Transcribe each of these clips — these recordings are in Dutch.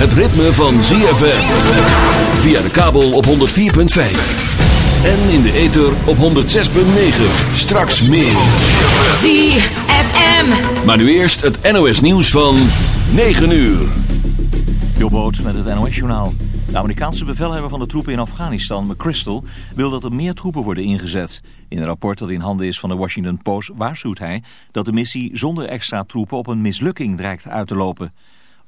het ritme van ZFM. Via de kabel op 104.5. En in de ether op 106.9. Straks meer. ZFM. Maar nu eerst het NOS nieuws van 9 uur. Jobboot met het NOS-journaal. De Amerikaanse bevelhebber van de troepen in Afghanistan, McChrystal, wil dat er meer troepen worden ingezet. In een rapport dat in handen is van de Washington Post waarschuwt hij dat de missie zonder extra troepen op een mislukking dreigt uit te lopen.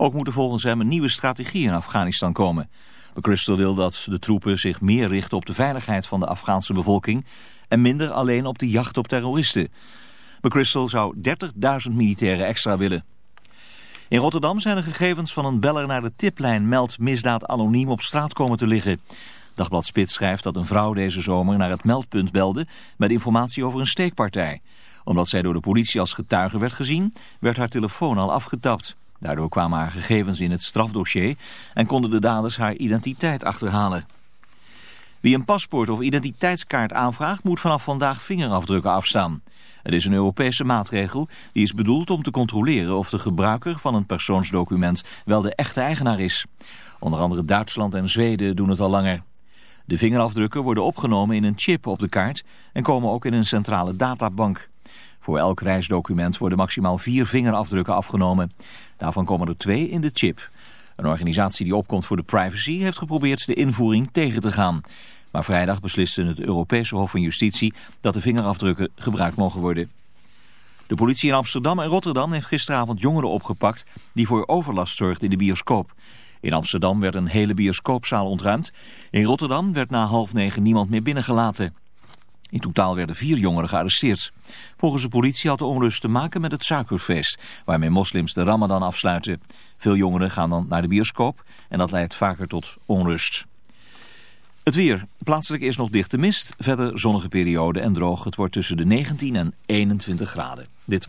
Ook moet er volgens hem een nieuwe strategie in Afghanistan komen. McChrystal wil dat de troepen zich meer richten op de veiligheid van de Afghaanse bevolking en minder alleen op de jacht op terroristen. McChrystal zou 30.000 militairen extra willen. In Rotterdam zijn de gegevens van een beller naar de tiplijn meldt misdaad anoniem op straat komen te liggen. Dagblad Spits schrijft dat een vrouw deze zomer naar het meldpunt belde met informatie over een steekpartij. Omdat zij door de politie als getuige werd gezien, werd haar telefoon al afgetapt. Daardoor kwamen haar gegevens in het strafdossier en konden de daders haar identiteit achterhalen. Wie een paspoort of identiteitskaart aanvraagt moet vanaf vandaag vingerafdrukken afstaan. Het is een Europese maatregel die is bedoeld om te controleren of de gebruiker van een persoonsdocument wel de echte eigenaar is. Onder andere Duitsland en Zweden doen het al langer. De vingerafdrukken worden opgenomen in een chip op de kaart en komen ook in een centrale databank. Voor elk reisdocument worden maximaal vier vingerafdrukken afgenomen. Daarvan komen er twee in de chip. Een organisatie die opkomt voor de privacy heeft geprobeerd de invoering tegen te gaan. Maar vrijdag besliste het Europese Hof van Justitie dat de vingerafdrukken gebruikt mogen worden. De politie in Amsterdam en Rotterdam heeft gisteravond jongeren opgepakt die voor overlast zorgden in de bioscoop. In Amsterdam werd een hele bioscoopzaal ontruimd. In Rotterdam werd na half negen niemand meer binnengelaten. In totaal werden vier jongeren gearresteerd. Volgens de politie had de onrust te maken met het suikerfeest, waarmee moslims de ramadan afsluiten. Veel jongeren gaan dan naar de bioscoop en dat leidt vaker tot onrust. Het weer. Plaatselijk is nog dichte mist, verder zonnige periode en droog. Het wordt tussen de 19 en 21 graden. Dit.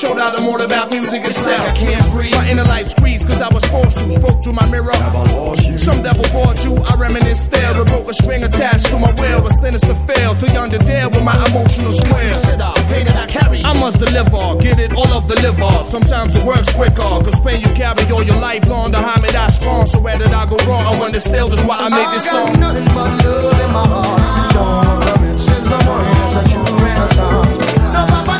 Showed out I'm all about music itself. I can't breathe. My inner life squeezed cause I was forced to. Spoke to my mirror. Some devil bought you, I reminisce there. A broke a string attached to my will, a sinister fail. Too young to deal with my emotional square. I must deliver, get it all off the liver. Sometimes it works quicker, cause pain you carry all your life long. The Hamid I strong, so where did I go wrong? I wonder still, that's why I made this song. nothing but love in my heart. Don't love it since the morning, it's a true renaissance. No,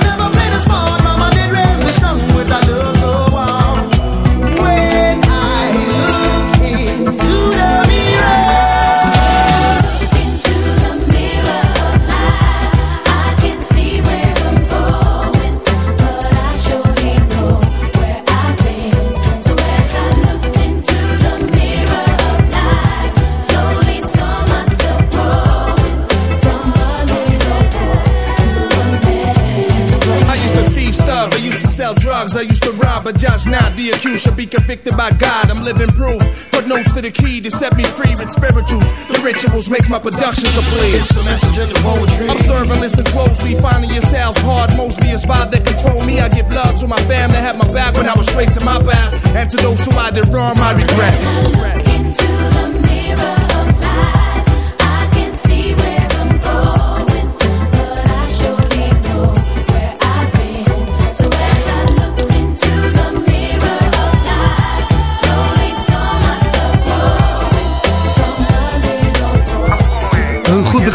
I used to thieve stuff, I used to sell drugs, I used to rob, but judge not. The accused should be convicted by God. I'm living proof. To the key to set me free with spirituals. The rituals makes my production complete. It's the message in the poetry. Observe and listen closely, finding yourselves hard. Mostly it's vibe that control me. I give love to my family, had my back when I was straight to my path. And to those who I did wrong, my regrets. Into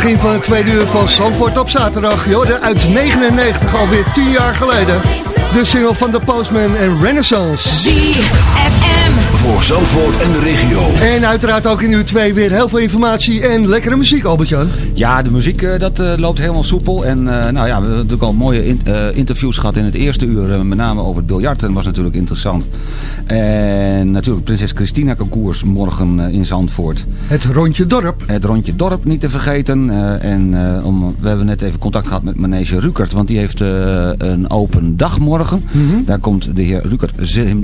begin van het tweede uur van Zandvoort op zaterdag. Jorden uit 99, alweer 10 jaar geleden. De single van The Postman en Renaissance. ZFM. Voor Zandvoort en de regio. En uiteraard ook in uur 2 weer heel veel informatie en lekkere muziek, Albert-Jan. Ja, de muziek eh, dat eh, loopt helemaal soepel. En eh, nou ja, we hebben natuurlijk al mooie in- eh, interviews gehad in het eerste uur. met name over het biljarten was natuurlijk interessant. En natuurlijk Prinses Christina concours morgen eh, in Zandvoort. Het rondje dorp. Het rondje dorp niet te vergeten. Eh, en eh, om, we hebben net even contact gehad met Manege Rukert. Want die heeft eh, een open dag morgen. Daar komt de heer Rukert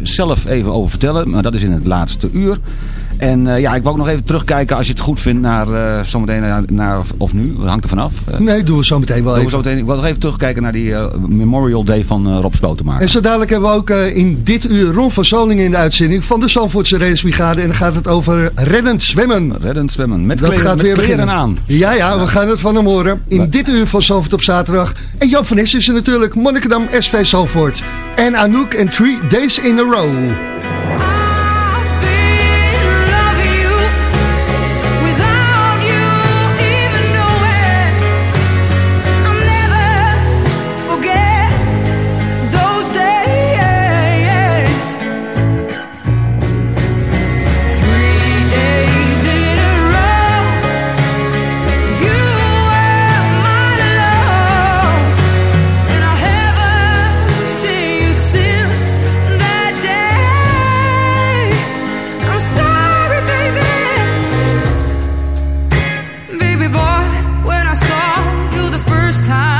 zelf even over vertellen. Maar dat is in het laatste uur. En eh, ja, ik wou ook nog even terugkijken als je het goed vindt naar eh, zometeen naar, naar of, nu. Dat hangt er vanaf. Eh, Nee, doen we zo meteen wel doen we even. zo meteen, ik wil nog even terugkijken naar die eh, Memorial Day van eh, Rob Slotenmaker. En zo dadelijk hebben we ook eh, in dit uur Ron van Zoningen in de uitzending van de Zandvoortse Racebrigade. En dan gaat het over reddend zwemmen. Reddend zwemmen. Met dat gaat met weer beginnen. aan. Ja, ja, we gaan het van hem horen. In dit uur van Zandvoort op zaterdag. En Jan van Nes is er natuurlijk. Monnikendam, SV Zandvoort. En Anouk en Three Days in a Row. time.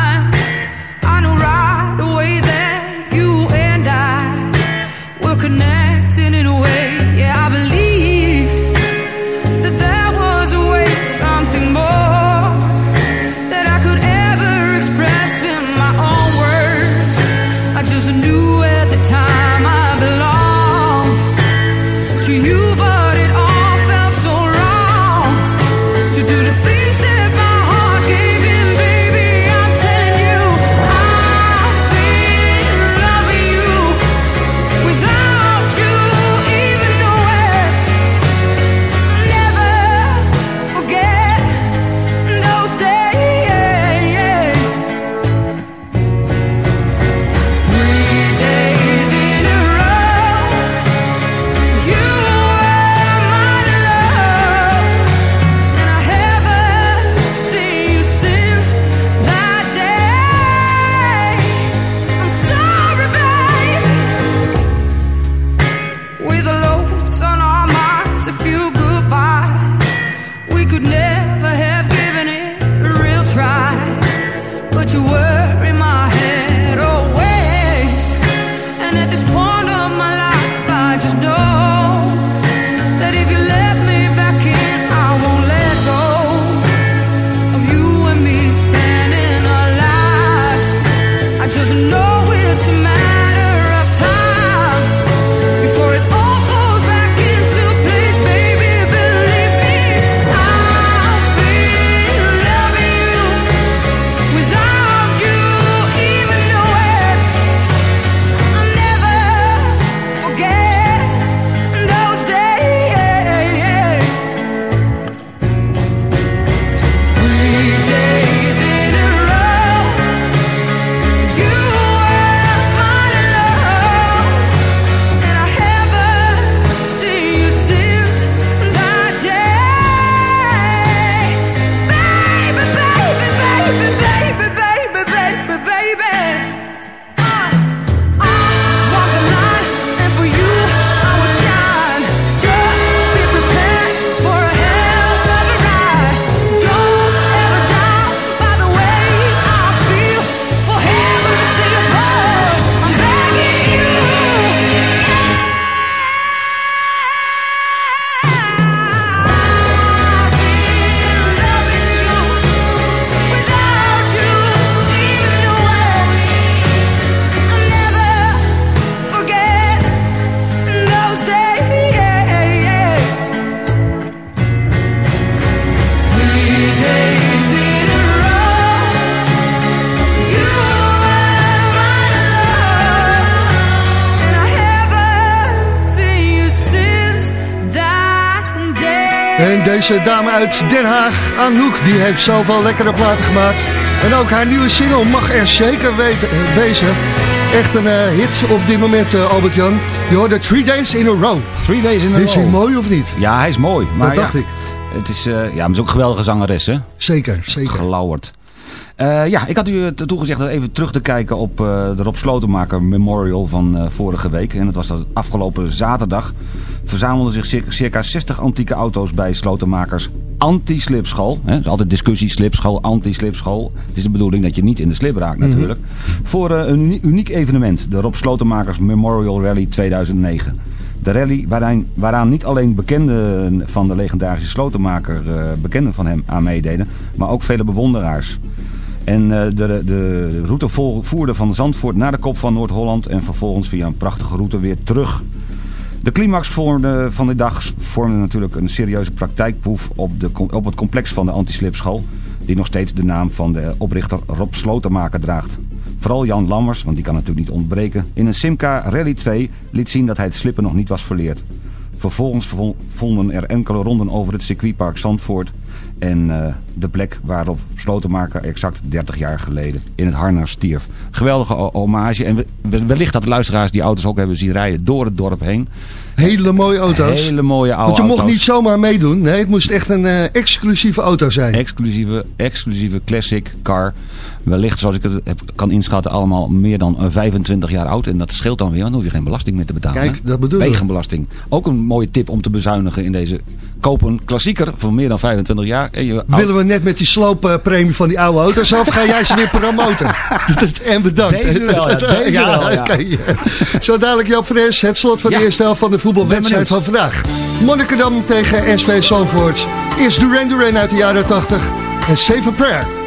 Deze dame uit Den Haag, Anouk, die heeft zoveel lekkere platen gemaakt. En ook haar nieuwe single mag er zeker weten, wezen. Echt een eh, hit op dit moment, eh, Albert-Jan. Je hoorde Three Days in a Row. Three Days in a Is hij Row. mooi of niet? Ja, hij is mooi. Maar Dat dacht ja, ik. Het is, eh, ja, maar het is ook een geweldige zangeres, hè? Zeker, zeker. Gelauwerd. Ja, ik had u toegezegd dat even terug te kijken op de Rob Slotenmaker Memorial van vorige week. En dat was dat afgelopen zaterdag. Verzamelden zich circa, circa 60 antieke auto's bij Slotenmakers anti-slipschool. Er is altijd discussie slipschool, anti-slipschool. Het is de bedoeling dat je niet in de slip raakt natuurlijk. Voor eh, een uniek evenement, de Rob Slotenmakers Memorial Rally 2009. De rally waaraan, waaraan niet alleen bekenden van de legendarische slotenmaker, eh, bekenden van hem aan meededen, maar ook vele bewonderaars. En eh, de, de, route voerde van Zandvoort naar de kop van Noord-Holland en vervolgens via een prachtige route weer terug. De climax van de dag vormde natuurlijk een serieuze praktijkproef op, de, op het complex van de antislipschool, die nog steeds de naam van de oprichter Rob Slotenmaker draagt. Vooral Jan Lammers, want die kan natuurlijk niet ontbreken, in een Simca Rally 2 liet zien dat hij het slippen nog niet was verleerd. Vervolgens vo- vonden er enkele ronden over het circuitpark Zandvoort en eh, de plek waarop Slotenmaker exact 30 jaar geleden in het harnas stierf. Geweldige hommage en we- we- wellicht dat de luisteraars die auto's ook hebben zien rijden door het dorp heen. Hele mooie auto's. Hele mooie oude Want je mocht auto's. niet zomaar meedoen. Nee, het moest echt een eh, exclusieve auto zijn. Exclusieve, exclusieve classic car. Wellicht, zoals ik het heb, kan inschatten, allemaal meer dan eh, 25 jaar oud. En dat scheelt dan weer, want dan hoef je geen belasting meer te betalen. Kijk, dat bedoel ik. Wegenbelasting. Ook een mooie tip om te bezuinigen in deze... Koop een klassieker van meer dan 25 jaar. En je Willen we net met die slooppremie van die oude auto's of ga jij ze weer promoten? en bedankt. Deze wel, ja, deze wel, ja. oké. Zo dadelijk Joop Fres, het slot van de eerste helft van de voetbalwedstrijd van vandaag. Monnikendam tegen SV Zandvoort. Eerst Duran Duran uit de jaren 80 en Save a Prayer.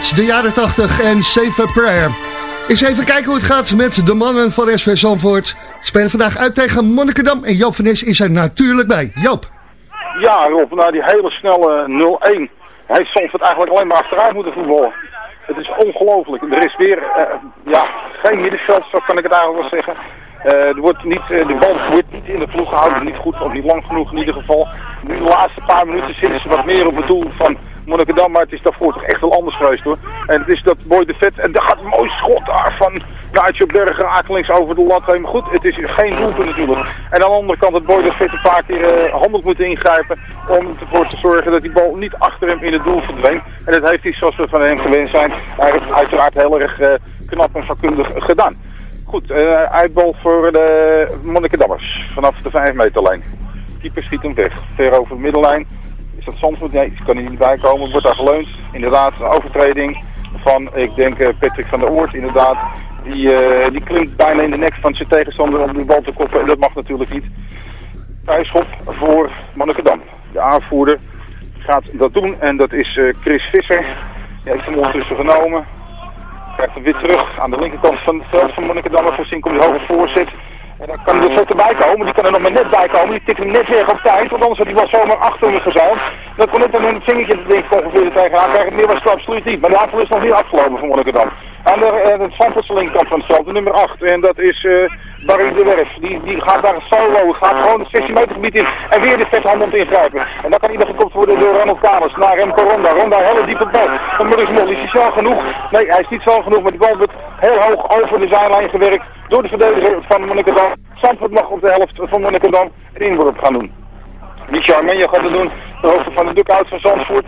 De jaren 80 en Save Prayer. Eens even kijken hoe het gaat met de mannen van SV Zandvoort. Spelen vandaag uit tegen Monnikendam en Joop van Nes is er natuurlijk bij. Joop. Ja, Rob, na die hele snelle 0-1 heeft Zandvoort eigenlijk alleen maar achteruit moeten voetballen. Het is ongelooflijk. Er is weer eh, ja, geen middenveld, zo kan ik het eigenlijk wel zeggen. Er wordt niet, eh, de bal wordt niet in de ploeg gehouden, niet goed of niet lang genoeg in ieder geval. Nu de laatste paar minuten zitten ze wat meer op het doel van Monnikendam, maar het is daarvoor toch echt wel anders geweest hoor. En het is dat Boy de Vet, en daar gaat mooi schot daar van Nigel Berger akelings over de lat heen. Goed, het is geen doelpunt natuurlijk. En aan de andere kant dat Boy de Vet een paar keer uh, handig moeten ingrijpen om ervoor te zorgen dat die bal niet achter hem in het doel verdween. En dat heeft hij zoals we van hem gewend zijn, eigenlijk uiteraard heel erg uh, knap en vakkundig gedaan. Goed, uh, uitbal voor de Monnikendammers vanaf de 5 meter lijn. Keeper schiet hem weg. Ver over de middellijn. Is dat Zandvoort? Nee, kan hij niet bij komen. Wordt daar geleund. Inderdaad, een overtreding van, ik denk, uh, Patrick van der Oort. Inderdaad, die, uh, die klimt bijna in de nek van zijn tegenstander om die bal te koppen. En dat mag natuurlijk niet. Vrijschop voor Monnikendam. De aanvoerder gaat dat doen. En dat is uh, Chris Visser. Die heeft hem ondertussen genomen. Krijgt hem weer terug aan de linkerkant van het veld van Monnikendam. Voorzien komt hij hoge voorzet. En dan kan hij er vet erbij komen. Die kan er nog maar net bij komen. Die tikt hem net weg op tijd. Want anders had hij wel zomaar achter hem gezeild. Dan kon net een vingertje te denken ongeveer er tegenaan krijgen. Meer was het absoluut niet. Maar de aanval is nog niet afgelopen van Monnikendam. Aan de, uh, de Zandvoortse linkerkant van het veld. De nummer 8. En dat is uh, Barry de Werf. Die, die gaat daar solo. Gaat gewoon het 16 meter gebied in. En weer de vethandel ingrijpen. En dan kan hij gekopt worden door Ronald Kamers. Naar Remco Ronda. Ronda hele diepe bal. Van Maurice Mol. Is hij snel genoeg? Nee, hij is niet snel genoeg. Maar die bal wordt heel hoog over de zijlijn gewerkt. Door de verdediger van Monnikendam. Zandvoort mag op de helft van Monnikendam een inworp gaan doen. Michel Armenja gaat het doen. De hoogte van de dugout van Zandvoort.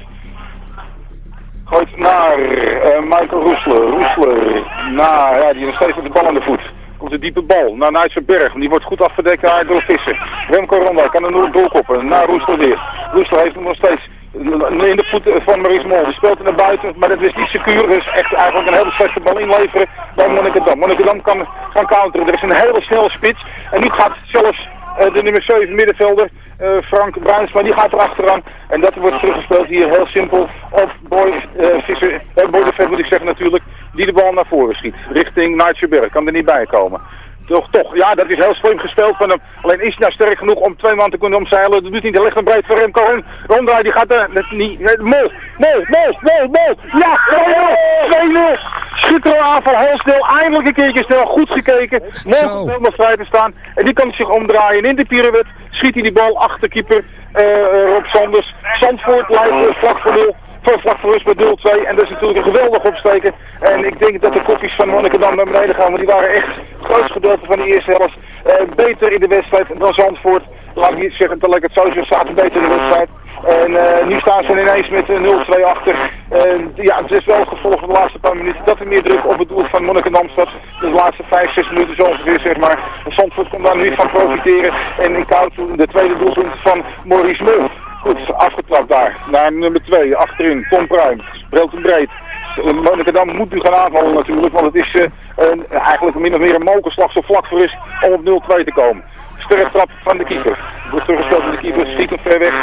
Gooit naar uh, Michael Roesler. Roesler naar, ja, die nog steeds met de bal aan de voet. Komt de diepe bal naar Nijtse Berg. Die wordt goed afgedekt daar door Visser. Remco Ronda kan er doorkoppen. Naar Roesler weer. Roesler heeft hem nog steeds in de voeten van Maurice Mol. Die speelt naar buiten, maar dat is niet secuur. Dus echt eigenlijk een hele slechte bal inleveren bij Monnikendam. Monnikendam kan gaan counteren. Er is een hele snelle spits. En nu gaat zelfs uh, de nummer 7 middenvelder, uh, Frank Bruinsma, die gaat er achteraan. En dat wordt teruggespeeld hier heel simpel op Boy, uh, Visser, Boy de moet ik zeggen natuurlijk, die de bal naar voren schiet. Richting Naartjeberg, kan er niet bij komen. Toch, toch, ja, dat is heel slim gespeeld van hem. Alleen is hij nou sterk genoeg om twee man te kunnen omzeilen. Dat doet hij niet, hij legt een breed voor Remco in. Die gaat er, niet, mol, mol, mol, mol, mol. Ja, 2-0. Schitterende aanval, heel snel, eindelijk een keertje snel, goed gekeken. Mol helemaal vrij te staan. En die kan zich omdraaien. En in de pirouette schiet hij die bal achter keeper uh, Rob Sanders. Zandvoort uh, vlak voor 0 voor vlak voor rust met 0-2. En dat is natuurlijk een geweldig opsteken. En ik denk dat de kopjes van Monnikendam naar beneden gaan. Want die waren echt het grootste gedeelte van de eerste helft uh, beter in de wedstrijd dan Zandvoort. Laat ik niet zeggen dat ik het zo zeg, zaten beter in de wedstrijd. En uh, nu staan ze ineens met 0-2 achter. Uh, ja, het is wel het gevolg van de laatste paar minuten dat er meer druk op het doel van Monnikendam staat. De laatste 5, 6 minuten zo ongeveer, zeg maar. Zandvoort kon daar nu van profiteren. En in koud de tweede doelpunt van Maurice Mul. Goed, afgetrapt daar. Naar nummer 2, achterin, Tom Pruim. Breelt hem breed. Monnikendam moet nu gaan aanvallen natuurlijk, want het is uh, een, eigenlijk min of meer een mokerslag zo vlak voor is om op 0-2 te komen. Sterk trap van de keeper. Wordt teruggespeeld door de keeper, schiet hem ver weg.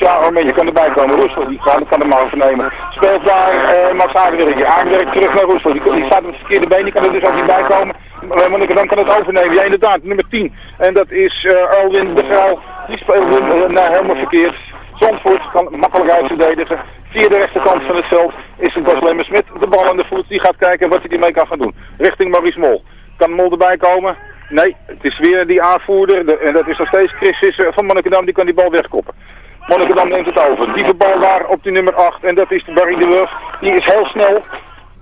Uh, Armee, je kan erbij komen. Roesel, die kan, kan hem overnemen. Speelt daar uh, Max Aardenwerk. Aardenwerk terug naar Roesel. Die, staat op het verkeerde been, die kan er dus ook niet bij komen. Uh, kan het overnemen. Ja, inderdaad, nummer 10. En dat is uh, Erwin de Vrouw. Die speelt uh, nou, helemaal verkeerd. Zandvoort kan makkelijk uitverdedigen. Via de rechterkant van het veld is het Bas met de bal aan de voet. Die gaat kijken wat hij ermee kan gaan doen. Richting Maurice Mol. Kan Mol erbij komen? Nee, het is weer die aanvoerder. De, en dat is nog steeds Chris Visser van Monnikendam. Die kan die bal wegkoppen. Monnikendam neemt het over. Diepe bal daar op die nummer 8. En dat is de Barry de Wurf. Die is heel snel.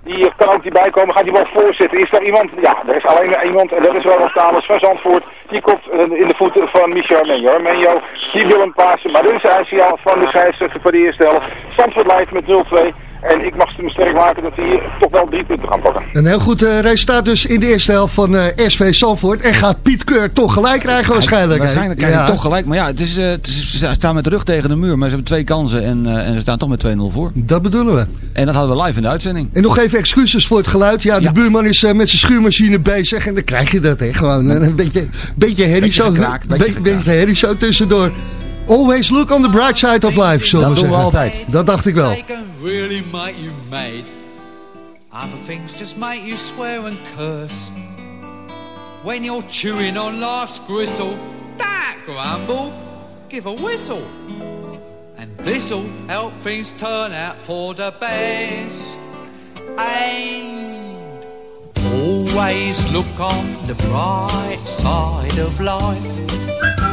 Die kan ook niet bijkomen. Gaat die bal voorzetten. Is daar iemand? Ja, er is alleen maar iemand. En dat is Ronald Kamers van Zandvoort. Die komt in de voeten van Michel Armenio. Armenio, die wil hem passen. Maar dit is hij signaal van de scheidsrechter voor de eerste helft. Zandvoort leidt met 0-2. En ik mag ze me sterk maken dat ze hier toch wel drie punten gaan pakken. Een heel goed uh, resultaat dus in de eerste helft van uh, SV Zandvoort. En gaat Piet Keur toch gelijk krijgen waarschijnlijk. Ja, waarschijnlijk krijg je ja. toch gelijk. Maar ja, het is, uh, het is, ze staan met de rug tegen de muur. Maar ze hebben twee kansen en, en ze staan toch met 2-0 voor. Dat bedoelen we. En dat hadden we live in de uitzending. En nog even excuses voor het geluid. Ja, de ja. buurman is met zijn schuurmachine bezig. En dan krijg je dat, hè. Gewoon een beetje, beetje herrie zo, beetje, beetje herrie zo tussendoor. Always look on the bright side of life, zullen Dat we doen we altijd. Dat dacht ik wel. Can really make you mad. Other things just make you swear and curse. When you're chewing on life's gristle, that grumble, give a whistle. And this'll help things turn out for the best. And always look on the bright side of life.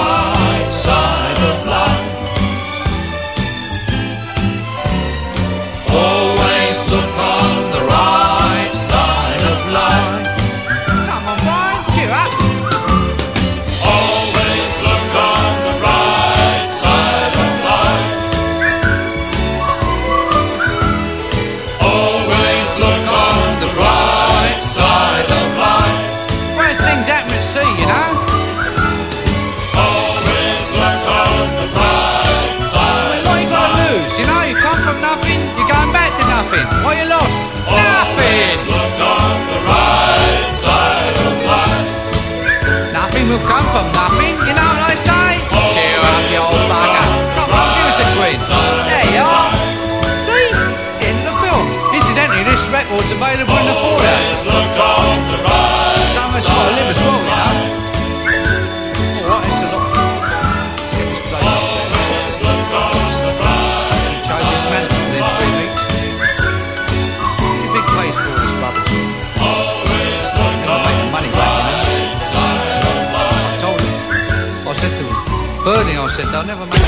never mind.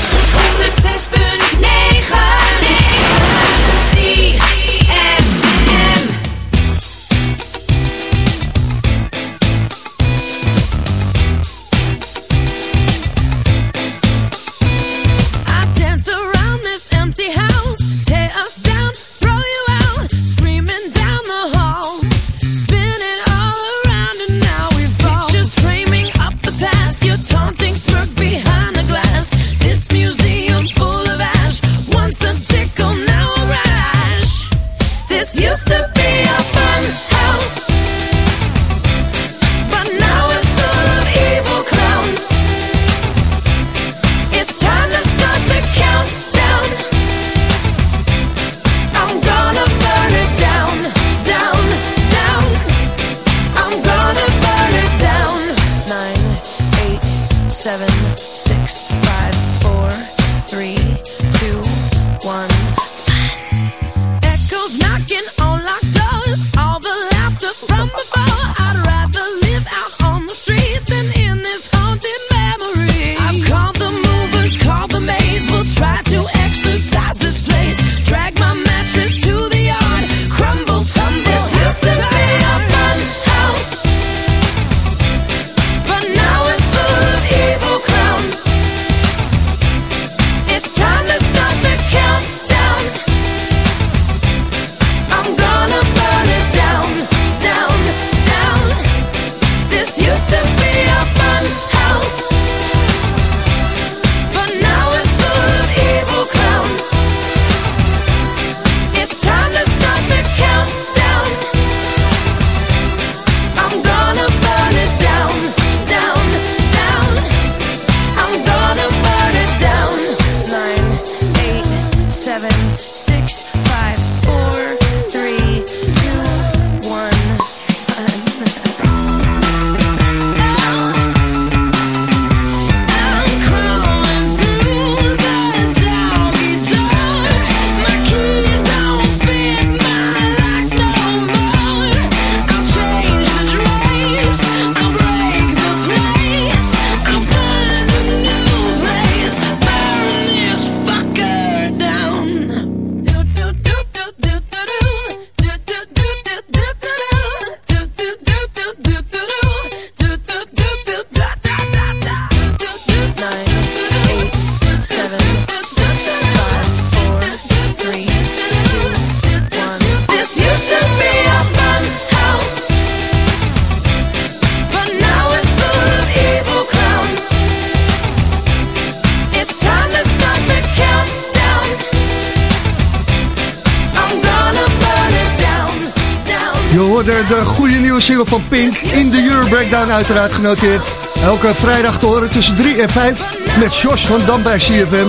Pink in de Euro Breakdown uiteraard genoteerd. Elke vrijdag te horen tussen 3 en 5 met Jos van Dam bij CFM.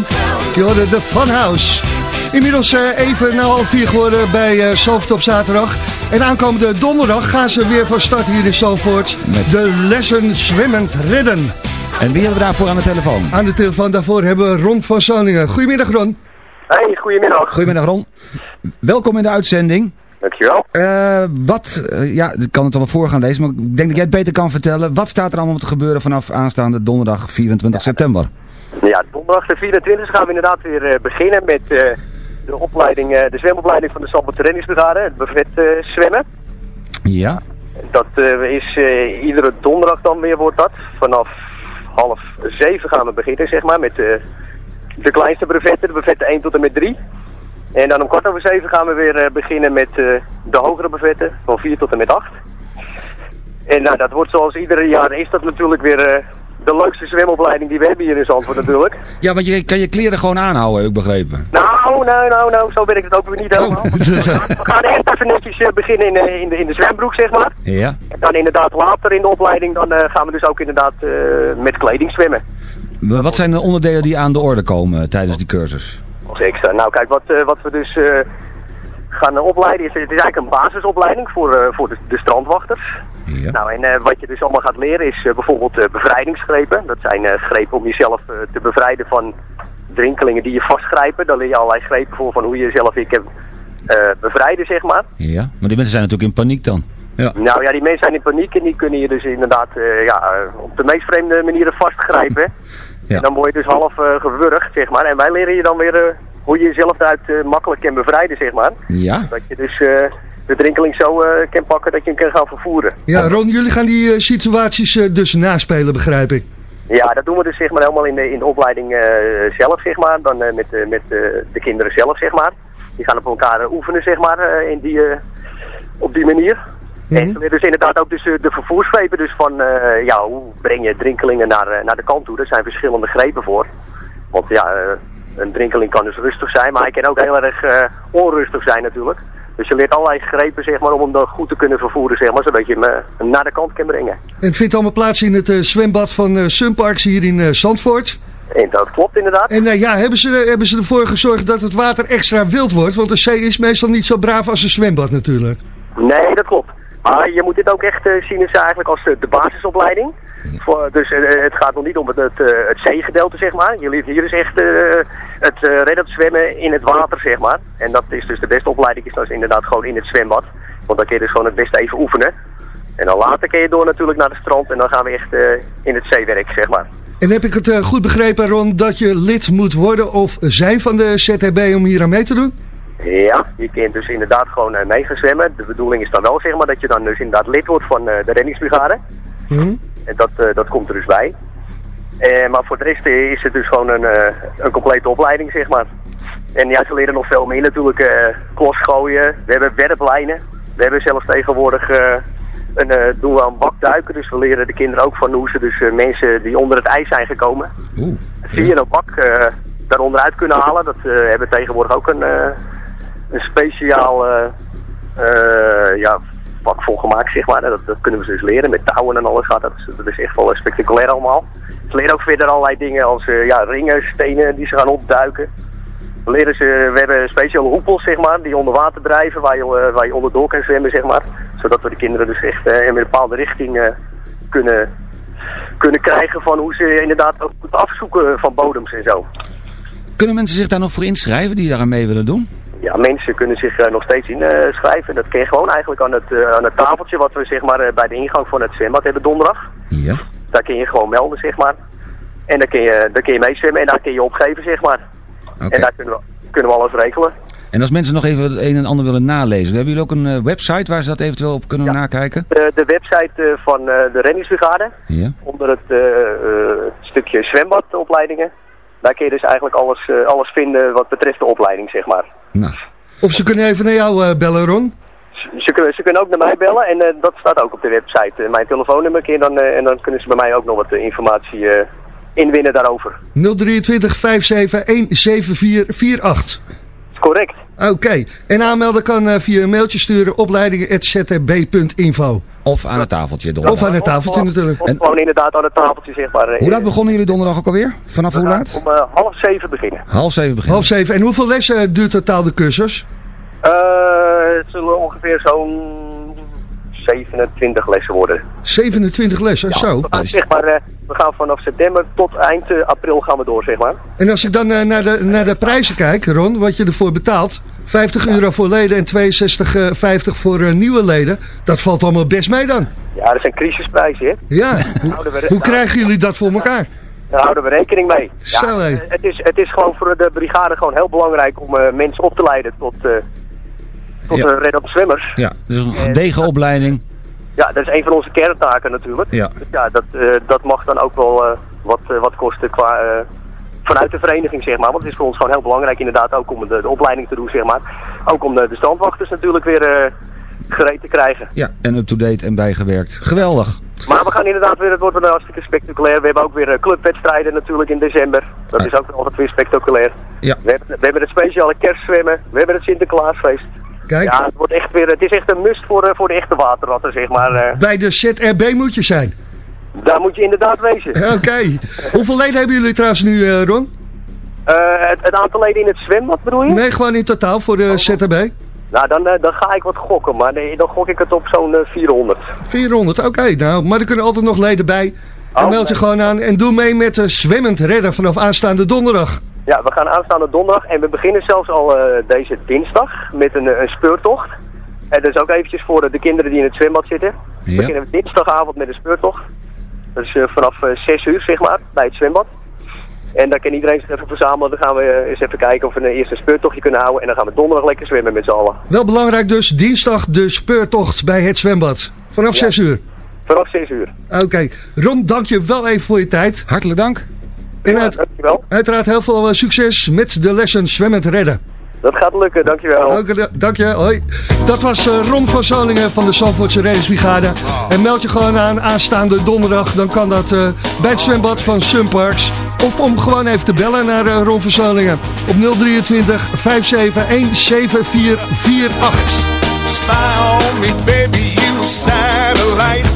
Je hoorde de Funhouse. Inmiddels eh, even na half vier geworden bij uh, Zalvoort op zaterdag. En aankomende donderdag gaan ze weer van start hier in Zalvoort. De lessen zwemmend redden. En wie hebben we daarvoor aan de telefoon? Aan de telefoon daarvoor hebben we Ron van Zoningen. Goedemiddag Ron. Hey, goedemiddag. Goedemiddag Ron. Welkom in de uitzending. Dankjewel. Eh wat, eh, ja, ik kan het al wel voor gaan lezen, maar ik denk dat jij het beter kan vertellen. Wat staat er allemaal te gebeuren vanaf aanstaande donderdag 24 september? Ja, donderdag de 24 gaan we inderdaad weer eh, beginnen met de opleiding, de zwemopleiding van de Zandvoort Trainingsbrigade, het eh, zwemmen. Ja. Dat is iedere donderdag dan weer wordt dat. Vanaf half zeven gaan we beginnen, zeg maar, met de kleinste brevetten, de brevetten 1 tot en met 3. En dan om kwart over zeven gaan we weer eh, beginnen met eh, de hogere brevetten, van 4 tot en met 8. En nou, dat wordt zoals iedere jaar is dat natuurlijk weer eh, de leukste zwemopleiding die we hebben hier in Zandvoort natuurlijk. Ja, want je kan je kleren gewoon aanhouden, heb ik begrepen. Nou, nou, nou, nou, zo werkt het ook weer niet helemaal. We gaan echt even netjes beginnen in, in, de, in de zwembroek, zeg maar. Ja. En dan inderdaad later in de opleiding, dan gaan we dus ook inderdaad met kleding zwemmen. Wat zijn de onderdelen die aan de orde komen tijdens die cursus? Als extra. Nou kijk, wat, eh, wat we dus eh, gaan opleiden is, het is eigenlijk een basisopleiding voor, eh, voor de, de strandwachters. Nou, en wat je dus allemaal gaat leren is bijvoorbeeld bevrijdingsgrepen. Dat zijn grepen om jezelf te bevrijden van drinkelingen die je vastgrijpen. Daar leer je allerlei grepen voor van hoe je jezelf weer kan bevrijden, zeg maar. Ja, maar die mensen zijn natuurlijk in paniek dan. Ja. Nou ja, die mensen zijn in paniek en die kunnen je dus inderdaad ja, op de meest vreemde manieren vastgrijpen. Ja. Dan word je dus half eh, gewurgd, zeg maar. En wij leren je dan weer eh, hoe je jezelf daaruit eh, makkelijk kan bevrijden, zeg maar. Ja? Dat je dus de drinkeling zo kan pakken dat je hem kan gaan vervoeren. Ja, Ron, jullie gaan die situaties dus naspelen, begrijp ik. Ja, dat doen we dus zeg maar helemaal in de, in de opleiding zelf, zeg maar. Dan met, met de kinderen zelf, zeg maar. Die gaan op elkaar oefenen, zeg maar, in die, op die manier. En ze leren dus inderdaad ook dus, eh, de vervoersgrepen, dus van eh, ja, hoe breng je drinkelingen naar, eh, naar de kant toe. Er zijn verschillende grepen voor. Want ja, een drinkeling kan dus rustig zijn, maar hij kan ook heel erg onrustig zijn natuurlijk. Dus je leert allerlei grepen zeg maar, om hem dan goed te kunnen vervoeren, zeg maar, zodat je hem naar de kant kan brengen. En het vindt allemaal plaats in het zwembad van Sunparks hier in Zandvoort. En dat klopt inderdaad. En eh, ja, hebben ze, hebben ze ervoor gezorgd dat het water extra wild wordt? Want de zee is meestal niet zo braaf als een zwembad natuurlijk. Nee, dat klopt. Maar je moet dit ook echt eh, zien dus eigenlijk als de, de basisopleiding. Voor, dus eh, het gaat nog niet om het, het, eh, het zeegedeelte, zeg maar. Je leert hier dus echt eh, het uh, reddend zwemmen in het water, zeg maar. En dat is dus de beste opleiding, is dus inderdaad gewoon in het zwembad. Want dan kun je dus gewoon het beste even oefenen. En dan later kun je door natuurlijk naar het strand en dan gaan we echt eh, in het zeewerk, zeg maar. En heb ik het eh, goed begrepen, Ron, dat je lid moet worden of zijn van de ZHB om hier aan mee te doen? Ja, je kunt dus inderdaad gewoon uh, mee gaan zwemmen. De bedoeling is dan wel zeg maar dat je dan dus inderdaad lid wordt van uh, de reddingsbrigade. En dat, uh, dat komt er dus bij. Maar voor de rest is het dus gewoon een, uh, een complete opleiding, zeg maar. En ja, ze leren nog veel meer natuurlijk. Uh, klos gooien, we hebben werplijnen. We hebben zelfs tegenwoordig een, doen we aan bakduiken. Dus we leren de kinderen ook van hoe ze dus mensen die onder het ijs zijn gekomen. Oeh, via een bak daaronder uit kunnen halen. Dat hebben we tegenwoordig ook een, een speciaal ja, vak gemaakt, zeg maar. Dat, dat, kunnen we dus leren. Met touwen en alles gaat dat. Is echt wel spectaculair allemaal. Ze leren ook verder allerlei dingen als ja, ringen, stenen die ze gaan opduiken. We, leren ze, we hebben speciale hoepels, zeg maar, die onder water drijven, waar je, waar je onderdoor kan zwemmen, zeg maar. Zodat we de kinderen dus echt in een bepaalde richting kunnen, kunnen krijgen van hoe ze inderdaad ook het afzoeken van bodems en zo. Kunnen mensen zich daar nog voor inschrijven die daar aan mee willen doen? Ja, mensen kunnen zich uh, nog steeds inschrijven. Uh, dat kun je gewoon eigenlijk aan het, uh, aan het tafeltje wat we zeg maar, bij de ingang van het zwembad hebben donderdag. Ja. Daar kun je gewoon melden, zeg maar. En dan kun je, dan kun je meezwemmen en daar kun je opgeven, zeg maar. Okay. En daar kunnen we, kunnen we alles regelen. En als mensen nog even het een en ander willen nalezen, hebben jullie ook een website waar ze dat eventueel op kunnen ja. nakijken? De, de website van de reddingsbrigade. Ja. Onder het stukje zwembadopleidingen. Daar kun je dus eigenlijk alles, alles vinden wat betreft de opleiding, zeg maar. Nou. Of ze kunnen even naar jou uh, bellen, Ron? Ze kunnen, ze kunnen ook naar mij bellen en uh, dat staat ook op de website. mijn telefoonnummer en dan, en dan kunnen ze bij mij ook nog wat informatie inwinnen daarover. 023 57 17448. correct. Oké, en aanmelden kan eh, via een mailtje sturen opleidingen.ztb.info. Of aan het tafeltje Of donderdag. aan het tafeltje Of- natuurlijk. Of gewoon inderdaad aan het tafeltje, zeg maar. eh, Hoe laat begonnen jullie donderdag ook alweer? Vanaf hoe laat? Om eh, half zeven beginnen. Half zeven beginnen. Half zeven. En hoeveel lessen duurt totaal de cursus? Eh, het zullen ongeveer zo'n 27 lessen worden. 27 lessen, zo. We gaan, zeg maar, eh, we gaan vanaf september tot eind eh, april gaan we door, zeg maar. En als ik dan eh, naar, de, naar de prijzen kijk, Ron, wat je ervoor betaalt. 50 euro voor leden en 62,50 voor eh, nieuwe leden. Dat valt allemaal best mee dan. Ja, dat zijn crisisprijzen, hè. Ja, hoe, Houden we- hoe krijgen jullie dat voor elkaar? Daar houden we rekening mee. Ja, het, is, het is gewoon voor de brigade gewoon heel belangrijk om eh, mensen op te leiden tot, eh tot Ja. eh, red-up zwemmers. Ja, dus een gedegen opleiding. Ja, dat is een van onze kerntaken natuurlijk. Ja. Dus ja, dat, eh, dat mag dan ook wel eh, wat, eh, wat kosten qua... eh, vanuit de vereniging, zeg maar. Want het is voor ons gewoon heel belangrijk inderdaad ook om de, de opleiding te doen, zeg maar. Ook om de, de standwachters natuurlijk weer eh, gereed te krijgen. Ja, en up-to-date en bijgewerkt. Geweldig. Maar we gaan inderdaad weer, het wordt weer hartstikke spectaculair. We hebben ook weer eh, clubwedstrijden natuurlijk in december. Dat is ook altijd weer spectaculair. Ja. We hebben, we hebben het speciale kerstzwemmen. We hebben het Sinterklaasfeest. Kijk. Ja, het, wordt echt weer, het is echt een must voor, eh, voor de echte waterratten, zeg maar. eh. Bij de ZRB moet je zijn. daar moet je inderdaad wezen. Oké. Hoeveel leden hebben jullie trouwens nu, eh, Ron? Eh, het, het aantal leden in het zwembad bedoel je? Nee, gewoon in totaal voor de ZRB. Nou, dan, dan ga ik wat gokken, maar nee, dan gok ik het op zo'n eh, 400. 400, oké. nou, maar er kunnen altijd nog leden bij. Dan Oh, meld je nee. gewoon aan en doe mee met de zwemmend redden vanaf aanstaande donderdag. Ja, we gaan aanstaande donderdag en we beginnen zelfs al eh, deze dinsdag met een, eh, een speurtocht. En dus ook eventjes voor de, de kinderen die in het zwembad zitten. Ja. Beginnen we dinsdagavond met een speurtocht. Dat is eh, vanaf eh 6 uur, zeg maar, bij het zwembad. En dan kan iedereen zich even verzamelen. Dan gaan we eens even kijken of we een eerst een speurtochtje kunnen houden. En dan gaan we donderdag lekker zwemmen met z'n allen. Wel belangrijk dus, dinsdag de speurtocht bij het zwembad. Vanaf Ja. 6 uur. Vanaf 6 uur. Oké. Ron, dank je wel even voor je tijd. Hartelijk dank. En uit- Dankjewel. uiteraard heel veel eh, succes met de lessen zwemmend redden. Dat gaat lukken, dankjewel. Oké, da- dank je, hoi. Dat was eh, Ron van Zolingen van de Zandvoortse Reddingsbrigade. En meld je gewoon aan aanstaande donderdag. Dan kan dat eh, bij het zwembad van Sunparks. Of om gewoon even te bellen naar Ron van Zolingen. Op 023 571 7448. Spy on me, baby, you satellite.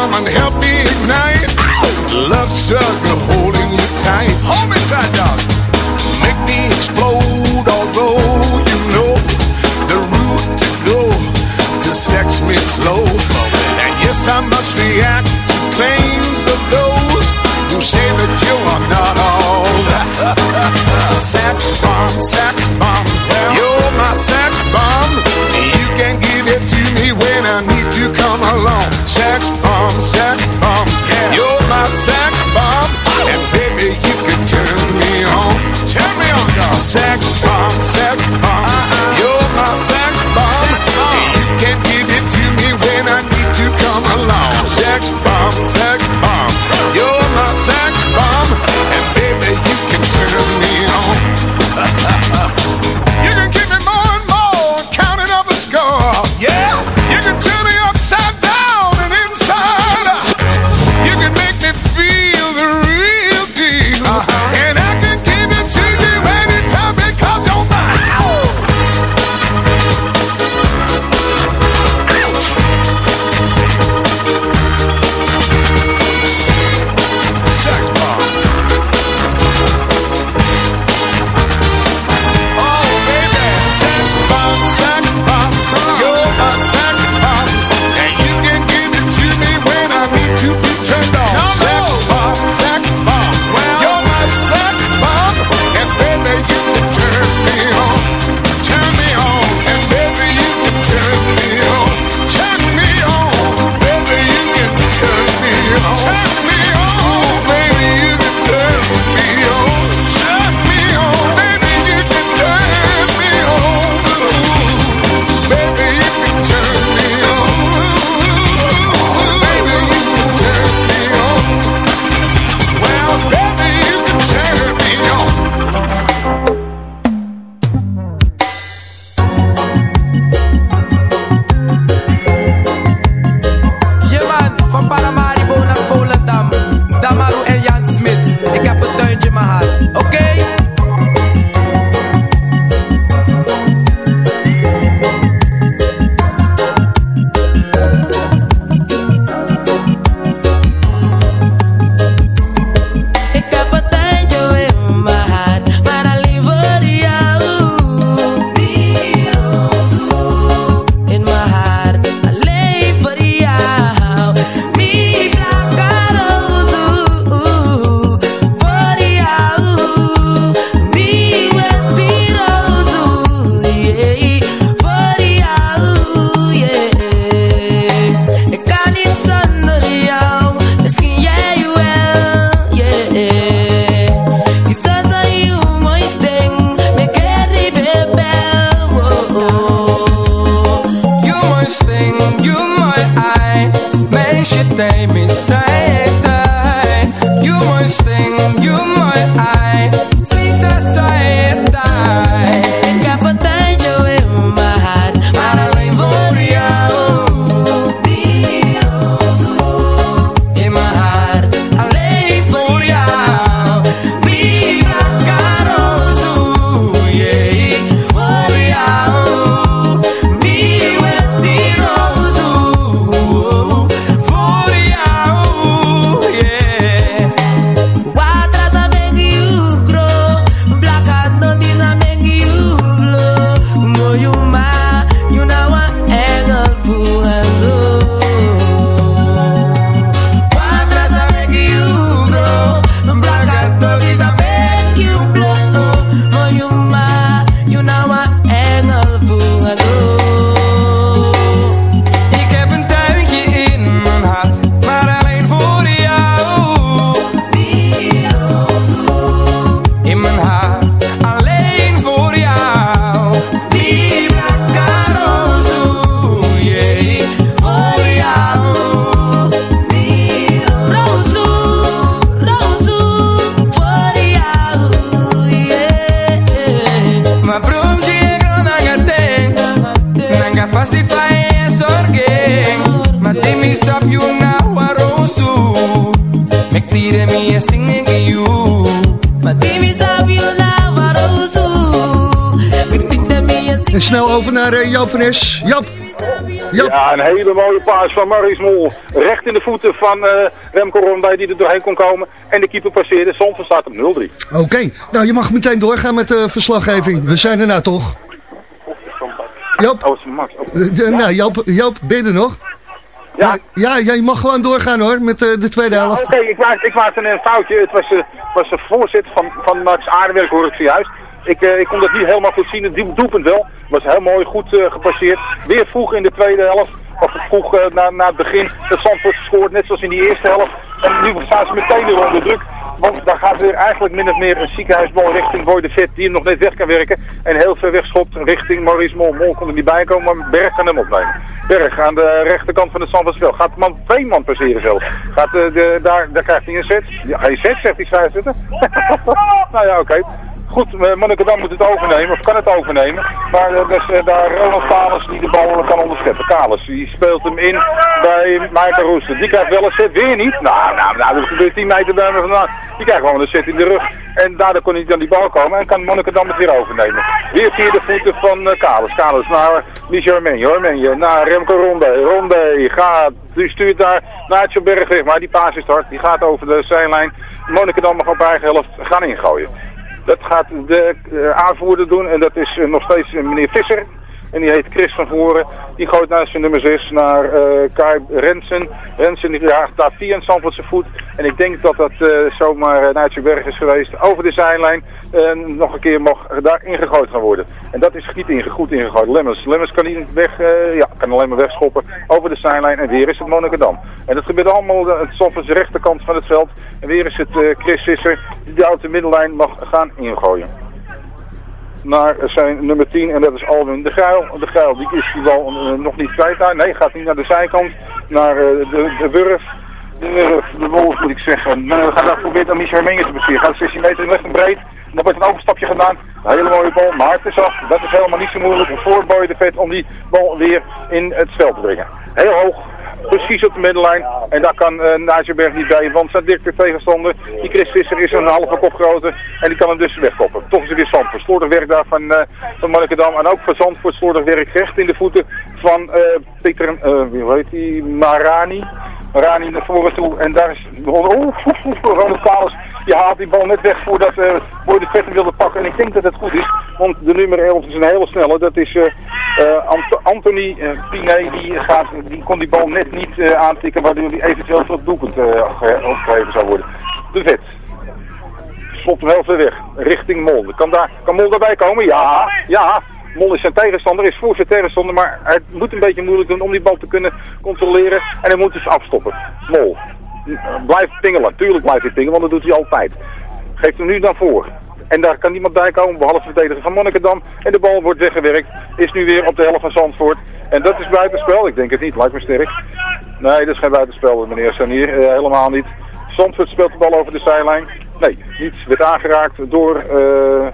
come and help me ignite. Love struggle holding you tight. Hold me tight, dog. Make me explode, although you know the route to go to sex me slow. And yes, I must react to claims of those who say that you are not all. sex bomb, sex Jap, Ja, een hele mooie paas van Maurice Mol. Recht in de voeten van eh, Remco Rondij die er doorheen kon komen. En de keeper passeerde. Zandvoort staat op 0-3. oké. Nou, je mag meteen doorgaan met de verslaggeving. We zijn er nou toch? Joop? Oh, Max. Oh. Eh, nou, Joop, Joop, ben je er nog? Ja. Ja, ja, je mag gewoon doorgaan hoor, met eh, de tweede Ja, helft. Oké, ik, maakte, ik een foutje. Het was, was de voorzitter van, van Max Aardewerk, hoor ik zojuist. Ik, eh, ik kon dat niet helemaal goed zien. Het doel- doelpunt wel. Was heel mooi, goed eh, gepasseerd. Weer vroeg in de tweede helft. Of vroeg eh, na, na het begin. Dat Zandvoort gescoord, net zoals in die eerste helft. En nu staan ze meteen weer onder druk. Want daar gaat weer eigenlijk min of meer een ziekenhuisbal richting Boy de Vet. Die hem nog net weg kan werken. En heel ver weg schopt richting Maurice Mol. Mol kon er niet bij komen, maar Berg kan hem opnemen. Berg aan de rechterkant van het Zandvoortsveld. Gaat man twee man passeren zelf. Gaat, de, daar, daar krijgt hij een set. Ja, geen set, zegt die scheidsrechter. nou ja, oké. Goed, eh, Monnikendam moet het overnemen, of kan het overnemen. Maar eh, dus, eh, daar Ronald Kalis die de bal kan onderscheppen. Kalis, die speelt hem in bij Maarten Roester. Die krijgt wel een set, weer niet. Nou, nou, nou, dat gebeurt 10 meter bij vandaan. Die krijgt gewoon een set in de rug. En daardoor kon hij aan die bal komen en kan Monnikendam het weer overnemen. Weer via de voeten van Kalis. Kalis naar Michel Armenje naar Remco Ronde. Ronde gaat, die stuurt daar naar het Berg weg. Maar die paas is hard, die gaat over de zijlijn. Monnikendam mag op eigen helft gaan ingooien. Dat gaat de eh, aanvoerder doen en dat is eh, nog steeds eh, meneer Visser. En die heet Chris van Voren. Die gooit naar zijn nummer 6 naar eh Kai Rensen. Rensen die draagt daar via een Zandvoortse voet. En ik denk dat dat eh, zomaar uh, Berg is geweest. Over de zijlijn. En nog een keer mag daar ingegooid gaan worden. En dat is niet inge goed ingegooid. Lemmens. Lemmens kan niet weg, eh, ja, kan alleen maar wegschoppen over de zijlijn. En weer is het Monnikendam. En dat gebeurt allemaal aan Zandvoortse rechterkant van het veld. En weer is het eh, Chris Visser die de uit de middellijn mag gaan ingooien naar zijn nummer 10 en dat is Alwin de Geil. De Geil die is die bal eh, nog niet kwijt daar. Nee, gaat niet naar de zijkant, naar eh, de, de Wurf. De, de Wolf moet ik zeggen. Nou, we gaan dat proberen aan Michel Hermenjes te passeren. Gaat 16 meter recht en breed. Dan wordt een overstapje gedaan. Hele mooie bal, maar het is af. Dat is helemaal niet zo moeilijk voor Boy de Vet om die bal weer in het spel te brengen. Heel hoog, precies op de middenlijn. En daar kan uh, niet bij, want zijn directe tegenstander, die Chris Visser, is een halve kop groter. En die kan hem dus wegkoppen. Toch is het weer Zandvoort. Slordig werk daar van, uh, van Monnikendam. En ook van Zandvoort slordig werk recht in de voeten van uh, Peter, wie heet die, Marani. Marani naar voren toe. En daar is oh, Ronald Kalis. Je haalt die bal net weg voordat uh, Boy de Vet hem wilde pakken. En ik denk dat het goed is, want de nummer 11 is een hele snelle. Dat is uh, Ant Anthony Pinet. Die, gaat, die kon die bal net niet aantikken, waardoor die eventueel tot doelpunt opgegeven zou worden. De Vet. Slot heel ver weg, richting Mol. Kan, daar, kan Mol daarbij komen? Ja, ja. Mol is zijn tegenstander, is voor zijn tegenstander, maar hij moet een beetje moeilijk doen om die bal te kunnen controleren. En hij moet dus afstoppen. Mol. Blijft pingelen, tuurlijk blijft hij pingelen, want dat doet hij altijd. Geeft hem nu naar voor. En daar kan niemand bij komen, behalve verdediger van Monnikendam. En de bal wordt weggewerkt. Is nu weer op de helft van Zandvoort. En dat is buitenspel. Ik denk het niet, lijkt me sterk. Nee, dat is geen buitenspel, meneer Sanier. Uh, helemaal niet. Zandvoort speelt de bal over de zijlijn. Nee, niets. Werd aangeraakt door uh,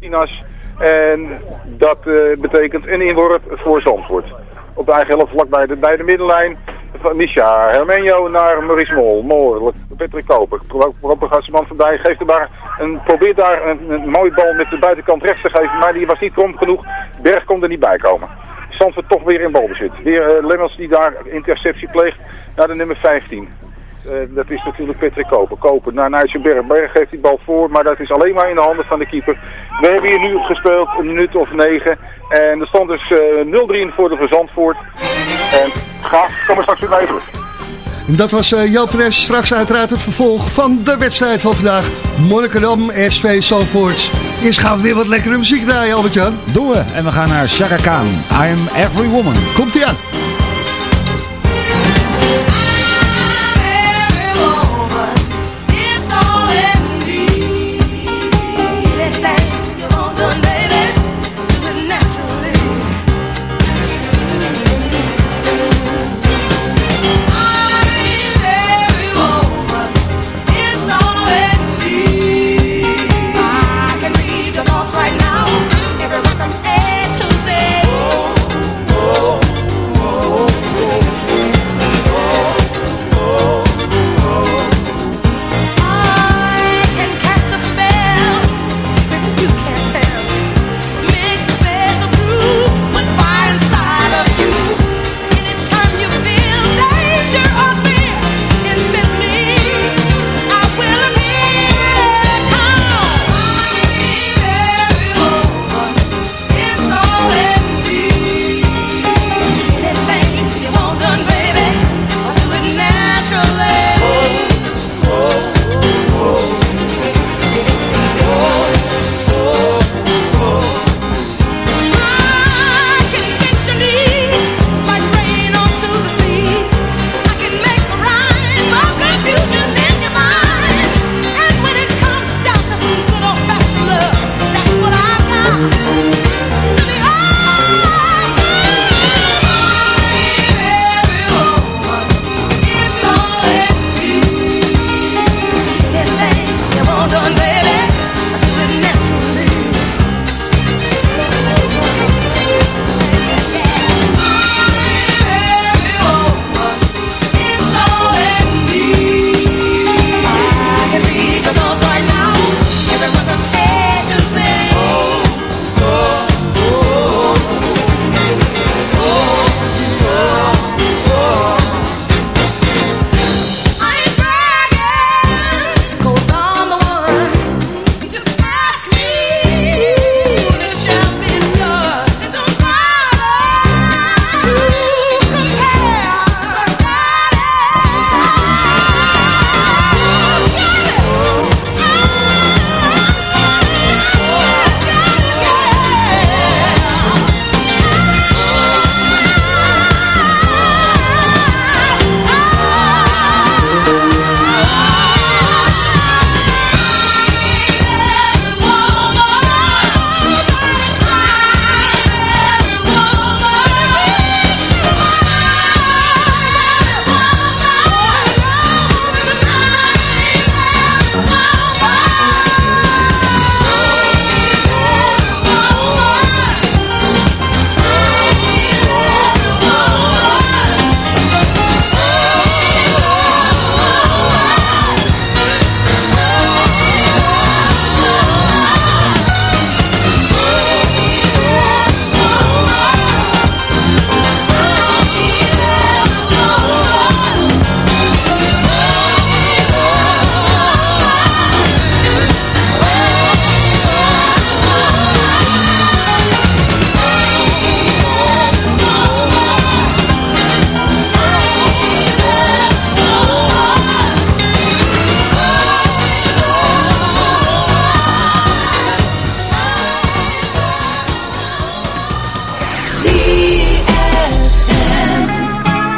Inas. En dat uh, betekent een inworp voor Zandvoort. Op de eigen helft vlakbij de, bij de middenlijn. Van Misha Hermenio naar Maurice Mol. Mol, Patrick Koper. Proper gaat zijn man voorbij. Geeft er maar een, probeert daar een, mooie bal met de buitenkant rechts te geven. Maar die was niet krom genoeg. Berg kon er niet bij komen. Zandvoort toch weer in balbezit. Weer uh, Lemmels die daar interceptie pleegt naar de nummer 15. Uh, dat is natuurlijk Patrick Koper. Koper naar Nijtje. Berg geeft die bal voor, maar dat is alleen maar in de handen van de keeper. We hebben hier nu gespeeld een minuut of negen. En de stand is uh, 0-3 in het voordeel van Zandvoort. En ga, kom er straks weer bij terug. En dat was uh, Joop van Es. Straks uiteraard het vervolg van de wedstrijd van vandaag. Monnikendam, SV Zandvoort. Eerst gaan we weer wat lekkere muziek draaien, Albert-Jan. Doen we. En we gaan naar Chaka Khan. I'm Every Woman. Komt-ie aan.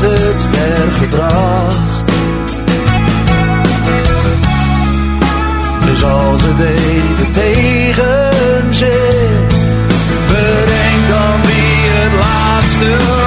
het ver gebracht. Dus als het even tegen zit, bedenk dan wie het laatste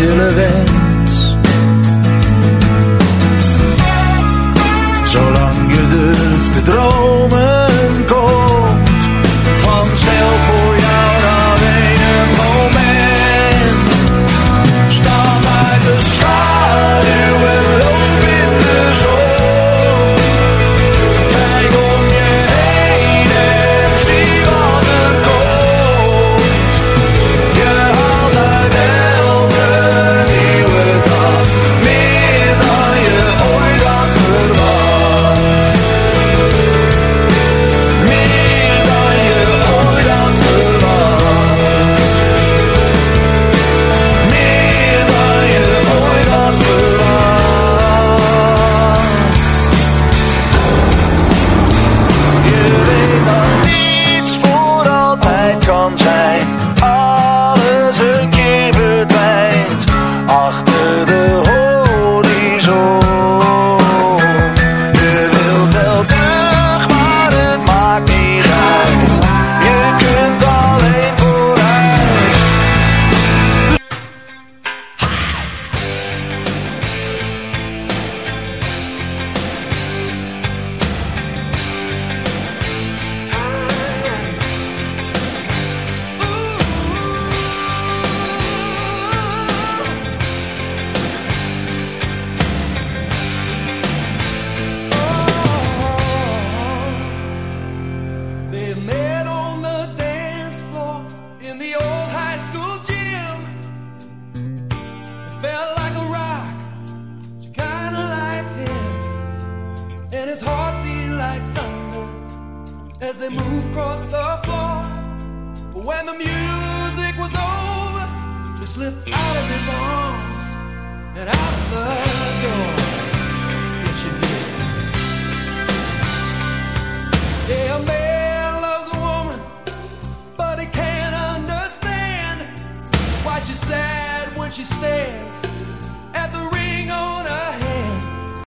élevait